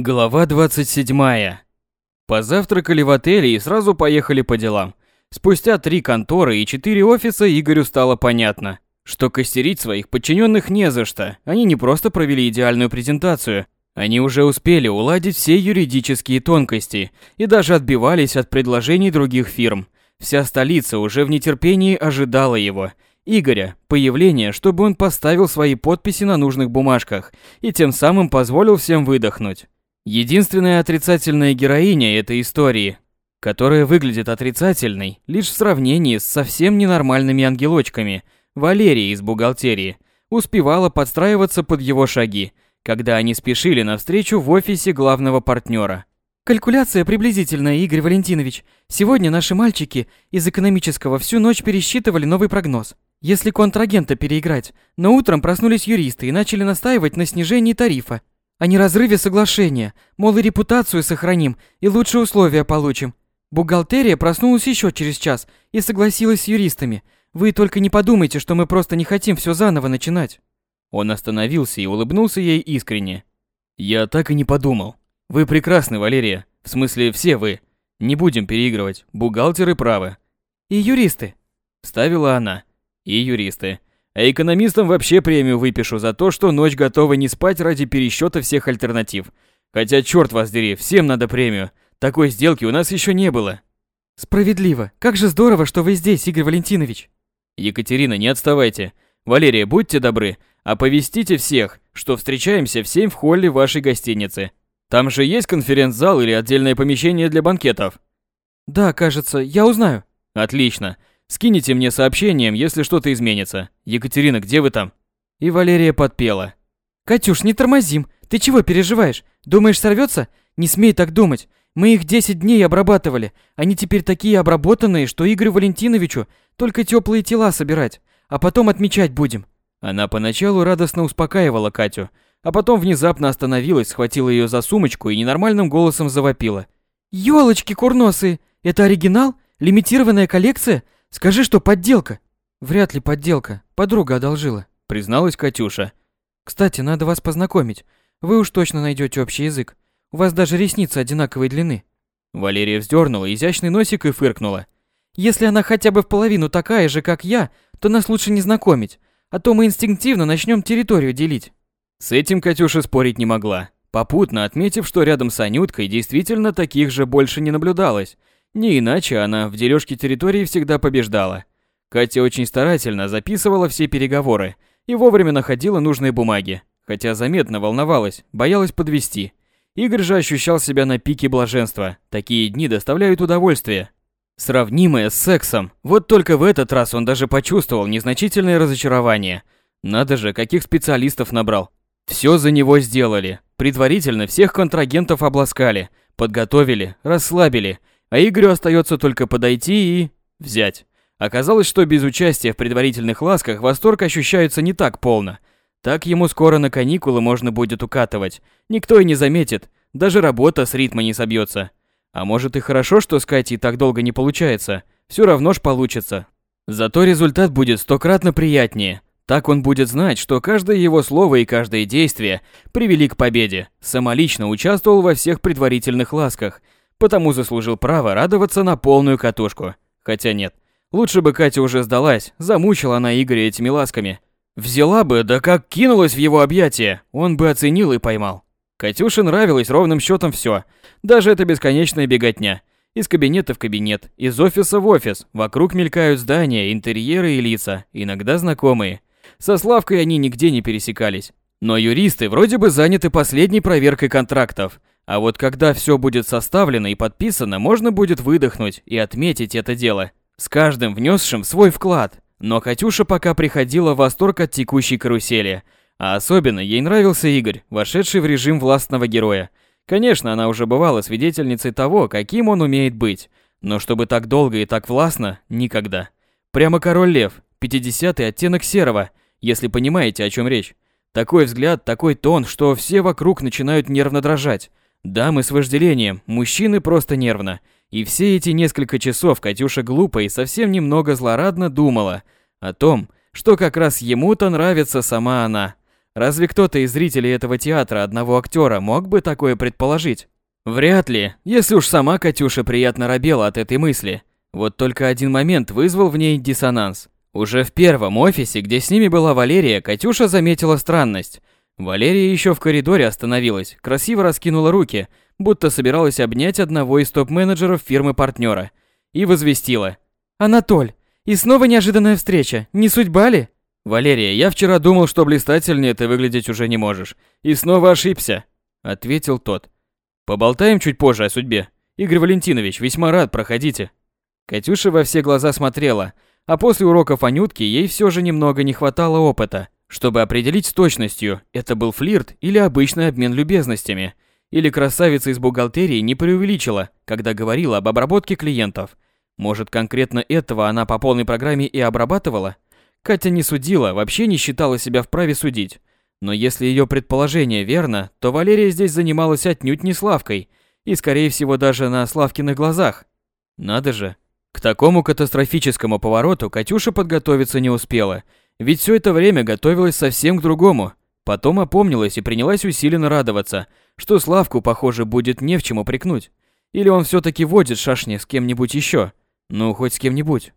Глава 27. Позавтракали в отеле и сразу поехали по делам. Спустя три конторы и четыре офиса Игорю стало понятно, что костерить своих подчиненных не за что. Они не просто провели идеальную презентацию, они уже успели уладить все юридические тонкости и даже отбивались от предложений других фирм. Вся столица уже в нетерпении ожидала его, Игоря, появления, чтобы он поставил свои подписи на нужных бумажках и тем самым позволил всем выдохнуть. Единственная отрицательная героиня этой истории, которая выглядит отрицательной лишь в сравнении с совсем ненормальными ангелочками, Валерия из бухгалтерии, успевала подстраиваться под его шаги, когда они спешили навстречу в офисе главного партнера. Калькуляция приблизительная, Игорь Валентинович. Сегодня наши мальчики из экономического всю ночь пересчитывали новый прогноз. Если контрагента переиграть, но утром проснулись юристы и начали настаивать на снижении тарифа о неразрыве соглашения, мол, и репутацию сохраним, и лучшие условия получим. Бухгалтерия проснулась еще через час и согласилась с юристами. Вы только не подумайте, что мы просто не хотим все заново начинать. Он остановился и улыбнулся ей искренне. Я так и не подумал. Вы прекрасны, Валерия. В смысле, все вы. Не будем переигрывать. Бухгалтеры правы. И юристы. Ставила она. И юристы. А экономистам вообще премию выпишу за то, что ночь готова не спать ради пересчета всех альтернатив. Хотя, черт вас дери, всем надо премию. Такой сделки у нас еще не было. Справедливо. Как же здорово, что вы здесь, Игорь Валентинович. Екатерина, не отставайте. Валерия, будьте добры, оповестите всех, что встречаемся в 7 в холле вашей гостиницы. Там же есть конференц-зал или отдельное помещение для банкетов? Да, кажется, я узнаю. Отлично. Скинете мне сообщением, если что-то изменится. Екатерина, где вы там? И Валерия подпела. Катюш, не тормозим. Ты чего переживаешь? Думаешь, сорвется? Не смей так думать. Мы их 10 дней обрабатывали. Они теперь такие обработанные, что Игорю Валентиновичу только теплые тела собирать, а потом отмечать будем. Она поначалу радостно успокаивала Катю, а потом внезапно остановилась, схватила ее за сумочку и ненормальным голосом завопила. «Ёлочки курносые! Это оригинал? Лимитированная коллекция? Скажи, что подделка. Вряд ли подделка. Подруга одолжила, призналась Катюша. Кстати, надо вас познакомить. Вы уж точно найдете общий язык. У вас даже ресницы одинаковой длины. Валерия вздернула изящный носик и фыркнула. Если она хотя бы в половину такая же, как я, то нас лучше не знакомить, а то мы инстинктивно начнем территорию делить. С этим Катюша спорить не могла, попутно отметив, что рядом с Анюткой действительно таких же больше не наблюдалось, не иначе она в дележке территории всегда побеждала. Катя очень старательно записывала все переговоры и вовремя находила нужные бумаги, хотя заметно волновалась, боялась подвести. Игорь же ощущал себя на пике блаженства. Такие дни доставляют удовольствие. Сравнимое с сексом. Вот только в этот раз он даже почувствовал незначительное разочарование. Надо же, каких специалистов набрал. Все за него сделали. Предварительно всех контрагентов обласкали, подготовили, расслабили а Игорю остается только подойти и... взять. Оказалось, что без участия в предварительных ласках восторг ощущается не так полно. Так ему скоро на каникулы можно будет укатывать. Никто и не заметит, даже работа с ритма не собьется. А может и хорошо, что с Катей так долго не получается. Все равно ж получится. Зато результат будет стократно приятнее. Так он будет знать, что каждое его слово и каждое действие привели к победе. Самолично участвовал во всех предварительных ласках – потому заслужил право радоваться на полную катушку. Хотя нет, лучше бы Катя уже сдалась, замучила она Игоря этими ласками. Взяла бы, да как кинулась в его объятия, он бы оценил и поймал. Катюше нравилось ровным счетом все, даже эта бесконечная беготня. Из кабинета в кабинет, из офиса в офис, вокруг мелькают здания, интерьеры и лица, иногда знакомые. Со Славкой они нигде не пересекались. Но юристы вроде бы заняты последней проверкой контрактов, а вот когда все будет составлено и подписано, можно будет выдохнуть и отметить это дело. С каждым внесшим свой вклад. Но Катюша пока приходила в восторг от текущей карусели. А особенно ей нравился Игорь, вошедший в режим властного героя. Конечно, она уже бывала свидетельницей того, каким он умеет быть. Но чтобы так долго и так властно, никогда. Прямо король лев, 50-й оттенок серого, если понимаете, о чем речь. Такой взгляд, такой тон, что все вокруг начинают нервно дрожать. Дамы с вожделением, мужчины просто нервно. И все эти несколько часов Катюша глупо и совсем немного злорадно думала о том, что как раз ему-то нравится сама она. Разве кто-то из зрителей этого театра одного актера мог бы такое предположить? Вряд ли, если уж сама Катюша приятно робела от этой мысли. Вот только один момент вызвал в ней диссонанс. Уже в первом офисе, где с ними была Валерия, Катюша заметила странность. Валерия еще в коридоре остановилась, красиво раскинула руки, будто собиралась обнять одного из топ-менеджеров фирмы-партнера, и возвестила. «Анатоль, и снова неожиданная встреча, не судьба ли?» «Валерия, я вчера думал, что блистательнее ты выглядеть уже не можешь, и снова ошибся», — ответил тот. «Поболтаем чуть позже о судьбе. Игорь Валентинович, весьма рад, проходите». Катюша во все глаза смотрела, а после уроков Анютки ей все же немного не хватало опыта, чтобы определить с точностью, это был флирт или обычный обмен любезностями, или красавица из бухгалтерии не преувеличила, когда говорила об обработке клиентов. Может, конкретно этого она по полной программе и обрабатывала? Катя не судила, вообще не считала себя вправе судить. Но если ее предположение верно, то Валерия здесь занималась отнюдь не Славкой, и скорее всего даже на Славкиных глазах. Надо же, к такому катастрофическому повороту Катюша подготовиться не успела, ведь все это время готовилась совсем к другому. Потом опомнилась и принялась усиленно радоваться, что Славку, похоже, будет не в чем упрекнуть. Или он все-таки водит шашни с кем-нибудь еще. Ну, хоть с кем-нибудь.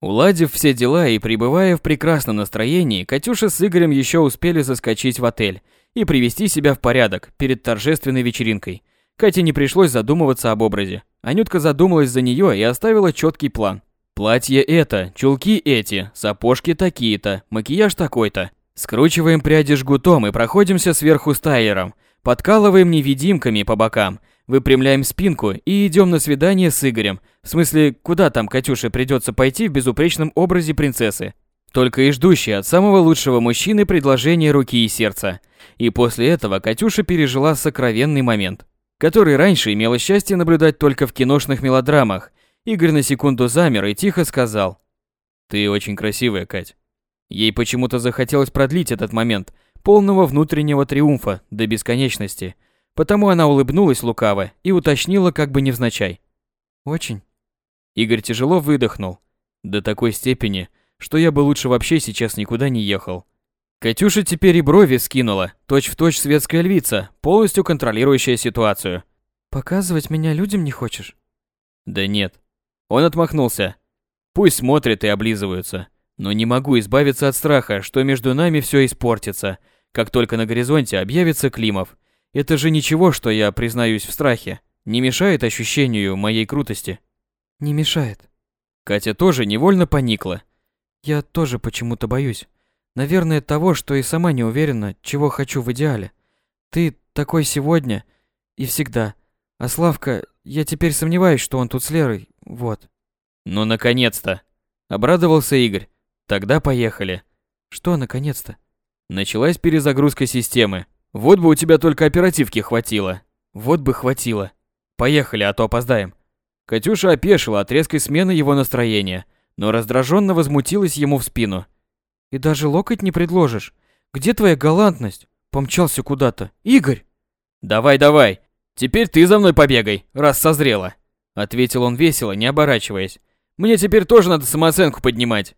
Уладив все дела и пребывая в прекрасном настроении, Катюша с Игорем еще успели заскочить в отель и привести себя в порядок перед торжественной вечеринкой. Кате не пришлось задумываться об образе. Анютка задумалась за нее и оставила четкий план. Платье это, чулки эти, сапожки такие-то, макияж такой-то. Скручиваем пряди жгутом и проходимся сверху стайлером. Подкалываем невидимками по бокам, выпрямляем спинку и идем на свидание с Игорем. В смысле, куда там Катюше придется пойти в безупречном образе принцессы. Только и ждущей от самого лучшего мужчины предложение руки и сердца. И после этого Катюша пережила сокровенный момент который раньше имела счастье наблюдать только в киношных мелодрамах. Игорь на секунду замер и тихо сказал. «Ты очень красивая, Кать». Ей почему-то захотелось продлить этот момент полного внутреннего триумфа до бесконечности, потому она улыбнулась лукаво и уточнила как бы невзначай. «Очень». Игорь тяжело выдохнул. До такой степени, что я бы лучше вообще сейчас никуда не ехал. Катюша теперь и брови скинула, точь-в-точь светская львица, полностью контролирующая ситуацию. «Показывать меня людям не хочешь?» «Да нет». Он отмахнулся. «Пусть смотрят и облизываются. Но не могу избавиться от страха, что между нами все испортится, как только на горизонте объявится Климов. Это же ничего, что я признаюсь в страхе. Не мешает ощущению моей крутости?» «Не мешает». Катя тоже невольно поникла. «Я тоже почему-то боюсь. Наверное, того, что и сама не уверена, чего хочу в идеале. Ты такой сегодня и всегда. А Славка, я теперь сомневаюсь, что он тут с Лерой. Вот. Ну, наконец-то. Обрадовался Игорь. Тогда поехали. Что наконец-то? Началась перезагрузка системы. Вот бы у тебя только оперативки хватило. Вот бы хватило. Поехали, а то опоздаем. Катюша опешила от резкой смены его настроения, но раздраженно возмутилась ему в спину. И даже локоть не предложишь. Где твоя галантность? Помчался куда-то. Игорь! Давай, давай. Теперь ты за мной побегай, раз созрела. Ответил он весело, не оборачиваясь. Мне теперь тоже надо самооценку поднимать.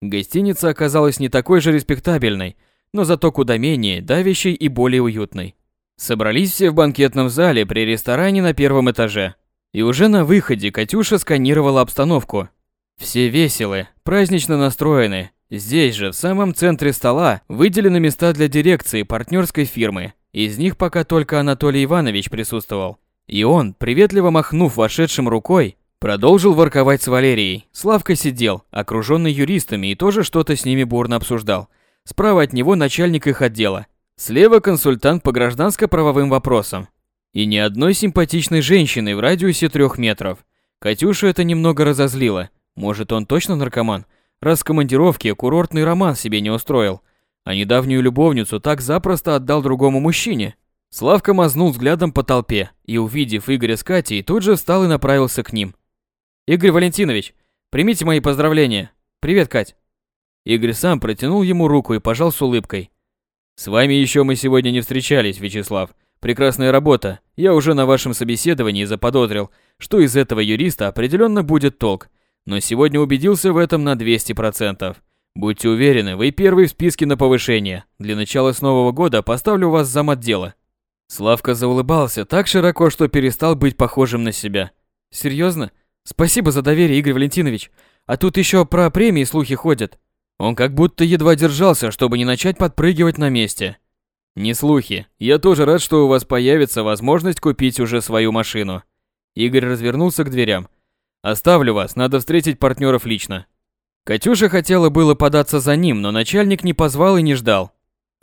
Гостиница оказалась не такой же респектабельной, но зато куда менее давящей и более уютной. Собрались все в банкетном зале при ресторане на первом этаже. И уже на выходе Катюша сканировала обстановку. Все веселы, празднично настроены, Здесь же, в самом центре стола, выделены места для дирекции партнерской фирмы. Из них пока только Анатолий Иванович присутствовал. И он, приветливо махнув вошедшим рукой, продолжил ворковать с Валерией. Славка сидел, окруженный юристами, и тоже что-то с ними бурно обсуждал. Справа от него начальник их отдела. Слева консультант по гражданско-правовым вопросам. И ни одной симпатичной женщины в радиусе трех метров. Катюшу это немного разозлило. Может, он точно наркоман? раз в командировке курортный роман себе не устроил, а недавнюю любовницу так запросто отдал другому мужчине. Славка мазнул взглядом по толпе и, увидев Игоря с Катей, тут же встал и направился к ним. «Игорь Валентинович, примите мои поздравления. Привет, Кать». Игорь сам протянул ему руку и пожал с улыбкой. «С вами еще мы сегодня не встречались, Вячеслав. Прекрасная работа. Я уже на вашем собеседовании заподозрил, что из этого юриста определенно будет толк. Но сегодня убедился в этом на 200%. Будьте уверены, вы первый в списке на повышение. Для начала с нового года поставлю вас зам отдела. Славка заулыбался так широко, что перестал быть похожим на себя. Серьезно? Спасибо за доверие, Игорь Валентинович. А тут еще про премии слухи ходят. Он как будто едва держался, чтобы не начать подпрыгивать на месте. Не слухи. Я тоже рад, что у вас появится возможность купить уже свою машину. Игорь развернулся к дверям. Оставлю вас, надо встретить партнеров лично. Катюша хотела было податься за ним, но начальник не позвал и не ждал.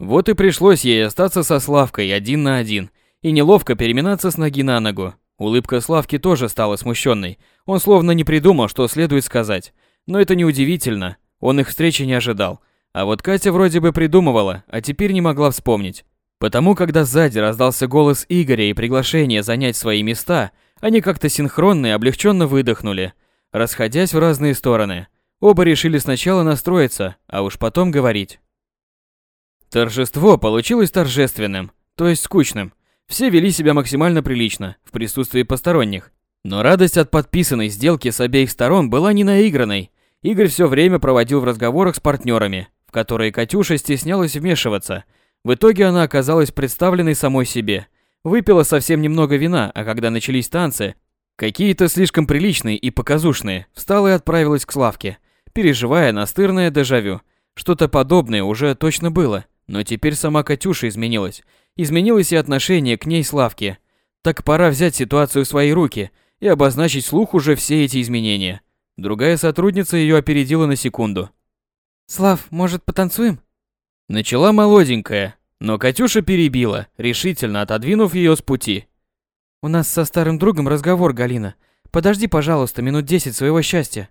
Вот и пришлось ей остаться со Славкой один на один и неловко переминаться с ноги на ногу. Улыбка Славки тоже стала смущенной. Он словно не придумал, что следует сказать. Но это не удивительно. Он их встречи не ожидал. А вот Катя вроде бы придумывала, а теперь не могла вспомнить. Потому когда сзади раздался голос Игоря и приглашение занять свои места, они как-то синхронно и облегченно выдохнули, расходясь в разные стороны. Оба решили сначала настроиться, а уж потом говорить. Торжество получилось торжественным, то есть скучным. Все вели себя максимально прилично, в присутствии посторонних. Но радость от подписанной сделки с обеих сторон была не наигранной. Игорь все время проводил в разговорах с партнерами, в которые Катюша стеснялась вмешиваться. В итоге она оказалась представленной самой себе. Выпила совсем немного вина, а когда начались танцы, какие-то слишком приличные и показушные, встала и отправилась к Славке – переживая настырное дежавю. Что-то подобное уже точно было, но теперь сама Катюша изменилась. Изменилось и отношение к ней Славки. Так пора взять ситуацию в свои руки и обозначить слух уже все эти изменения. Другая сотрудница ее опередила на секунду. «Слав, может, потанцуем?» Начала молоденькая, но Катюша перебила, решительно отодвинув ее с пути. «У нас со старым другом разговор, Галина. Подожди, пожалуйста, минут десять своего счастья».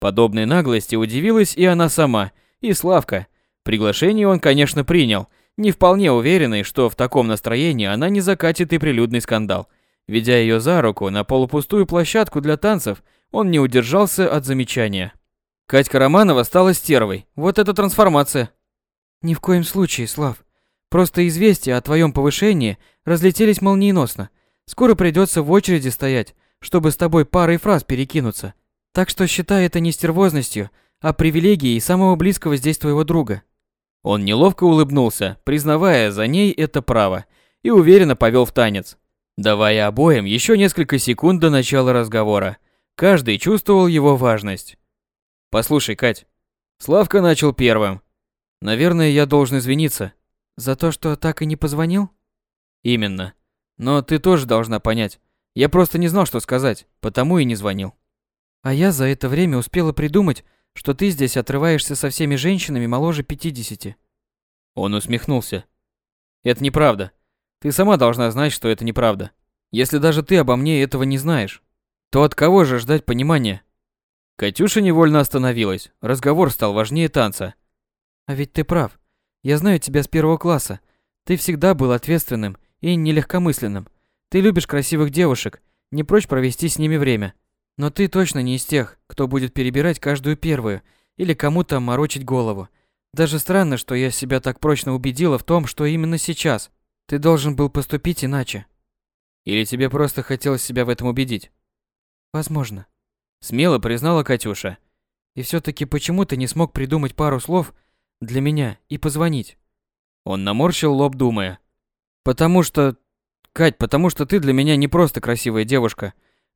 Подобной наглости удивилась и она сама, и Славка. Приглашение он, конечно, принял, не вполне уверенный, что в таком настроении она не закатит и прилюдный скандал. Ведя ее за руку на полупустую площадку для танцев, он не удержался от замечания. Катька Романова стала стервой. Вот это трансформация. Ни в коем случае, Слав. Просто известия о твоем повышении разлетелись молниеносно. Скоро придется в очереди стоять, чтобы с тобой парой фраз перекинуться. Так что считай это не стервозностью, а привилегией самого близкого здесь твоего друга. Он неловко улыбнулся, признавая за ней это право, и уверенно повел в танец, давая обоим еще несколько секунд до начала разговора. Каждый чувствовал его важность. «Послушай, Кать». Славка начал первым. «Наверное, я должен извиниться». «За то, что так и не позвонил?» «Именно. Но ты тоже должна понять. Я просто не знал, что сказать, потому и не звонил». А я за это время успела придумать, что ты здесь отрываешься со всеми женщинами моложе пятидесяти. Он усмехнулся. Это неправда. Ты сама должна знать, что это неправда. Если даже ты обо мне этого не знаешь, то от кого же ждать понимания? Катюша невольно остановилась. Разговор стал важнее танца. А ведь ты прав. Я знаю тебя с первого класса. Ты всегда был ответственным и нелегкомысленным. Ты любишь красивых девушек, не прочь провести с ними время. Но ты точно не из тех, кто будет перебирать каждую первую или кому-то морочить голову. Даже странно, что я себя так прочно убедила в том, что именно сейчас ты должен был поступить иначе. Или тебе просто хотелось себя в этом убедить? Возможно. Смело признала Катюша. И все таки почему ты не смог придумать пару слов для меня и позвонить? Он наморщил лоб, думая. Потому что... Кать, потому что ты для меня не просто красивая девушка,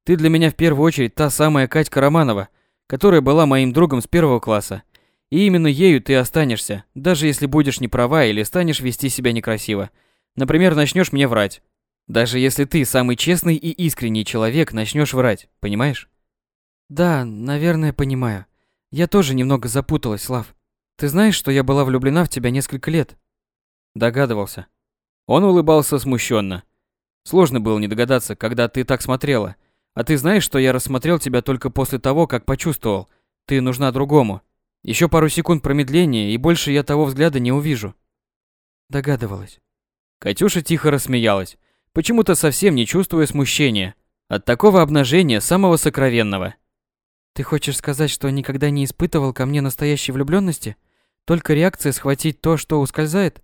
ты для меня в первую очередь та самая Катька Романова, которая была моим другом с первого класса. И именно ею ты останешься, даже если будешь не права или станешь вести себя некрасиво. Например, начнешь мне врать. Даже если ты самый честный и искренний человек, начнешь врать, понимаешь? Да, наверное, понимаю. Я тоже немного запуталась, Слав. Ты знаешь, что я была влюблена в тебя несколько лет? Догадывался. Он улыбался смущенно. Сложно было не догадаться, когда ты так смотрела. А ты знаешь, что я рассмотрел тебя только после того, как почувствовал, ты нужна другому. Еще пару секунд промедления, и больше я того взгляда не увижу. Догадывалась. Катюша тихо рассмеялась, почему-то совсем не чувствуя смущения от такого обнажения самого сокровенного. Ты хочешь сказать, что никогда не испытывал ко мне настоящей влюбленности? Только реакция схватить то, что ускользает?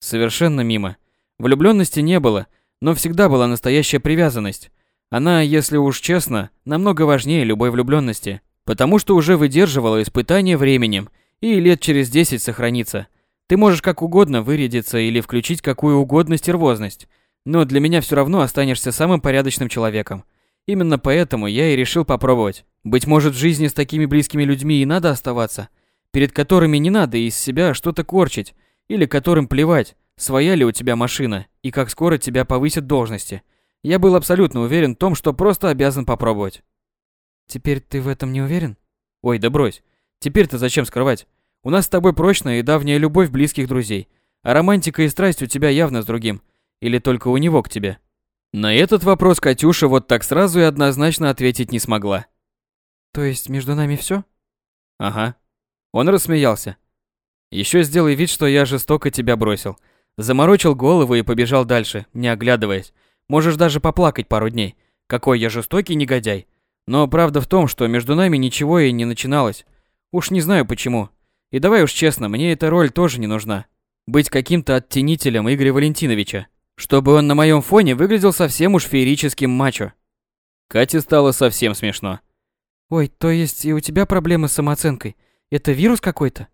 Совершенно мимо. Влюбленности не было, но всегда была настоящая привязанность. Она, если уж честно, намного важнее любой влюбленности, потому что уже выдерживала испытания временем и лет через 10 сохранится. Ты можешь как угодно вырядиться или включить какую угодно стервозность, но для меня все равно останешься самым порядочным человеком. Именно поэтому я и решил попробовать. Быть может, в жизни с такими близкими людьми и надо оставаться, перед которыми не надо из себя что-то корчить, или которым плевать, своя ли у тебя машина и как скоро тебя повысят должности. Я был абсолютно уверен в том, что просто обязан попробовать. Теперь ты в этом не уверен? Ой, да брось. Теперь-то зачем скрывать? У нас с тобой прочная и давняя любовь близких друзей. А романтика и страсть у тебя явно с другим. Или только у него к тебе? На этот вопрос Катюша вот так сразу и однозначно ответить не смогла. То есть между нами все? Ага. Он рассмеялся. Еще сделай вид, что я жестоко тебя бросил. Заморочил голову и побежал дальше, не оглядываясь. Можешь даже поплакать пару дней. Какой я жестокий негодяй. Но правда в том, что между нами ничего и не начиналось. Уж не знаю почему. И давай уж честно, мне эта роль тоже не нужна. Быть каким-то оттенителем Игоря Валентиновича чтобы он на моем фоне выглядел совсем уж феерическим мачо. Кате стало совсем смешно. Ой, то есть и у тебя проблемы с самооценкой? Это вирус какой-то?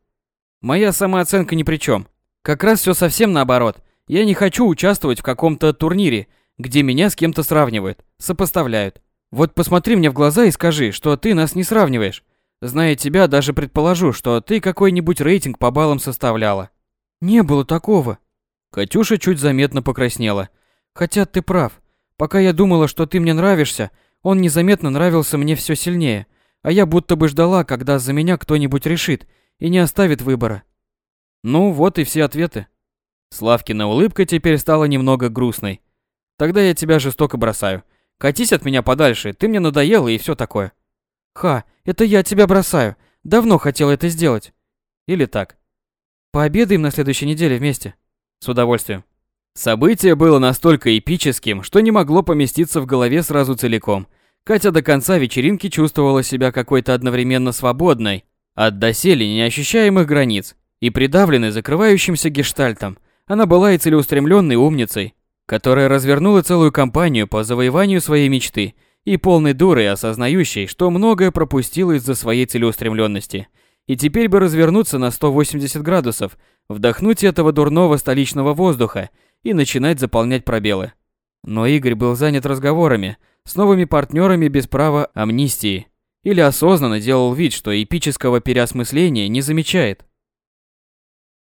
Моя самооценка ни при чем. Как раз все совсем наоборот. Я не хочу участвовать в каком-то турнире, где меня с кем-то сравнивают, сопоставляют. Вот посмотри мне в глаза и скажи, что ты нас не сравниваешь. Зная тебя, даже предположу, что ты какой-нибудь рейтинг по баллам составляла. Не было такого. Катюша чуть заметно покраснела. Хотя ты прав. Пока я думала, что ты мне нравишься, он незаметно нравился мне все сильнее, а я будто бы ждала, когда за меня кто-нибудь решит и не оставит выбора. Ну, вот и все ответы. Славкина улыбка теперь стала немного грустной. Тогда я тебя жестоко бросаю. Катись от меня подальше, ты мне надоела и все такое. Ха, это я тебя бросаю. Давно хотел это сделать. Или так. Пообедаем на следующей неделе вместе. С удовольствием. Событие было настолько эпическим, что не могло поместиться в голове сразу целиком. Катя до конца вечеринки чувствовала себя какой-то одновременно свободной, от доселе неощущаемых границ, и придавленной закрывающимся гештальтом. Она была и целеустремленной умницей, которая развернула целую кампанию по завоеванию своей мечты, и полной дурой, осознающей, что многое пропустила из-за своей целеустремленности. И теперь бы развернуться на 180 градусов – вдохнуть этого дурного столичного воздуха и начинать заполнять пробелы. Но Игорь был занят разговорами с новыми партнерами без права амнистии или осознанно делал вид, что эпического переосмысления не замечает.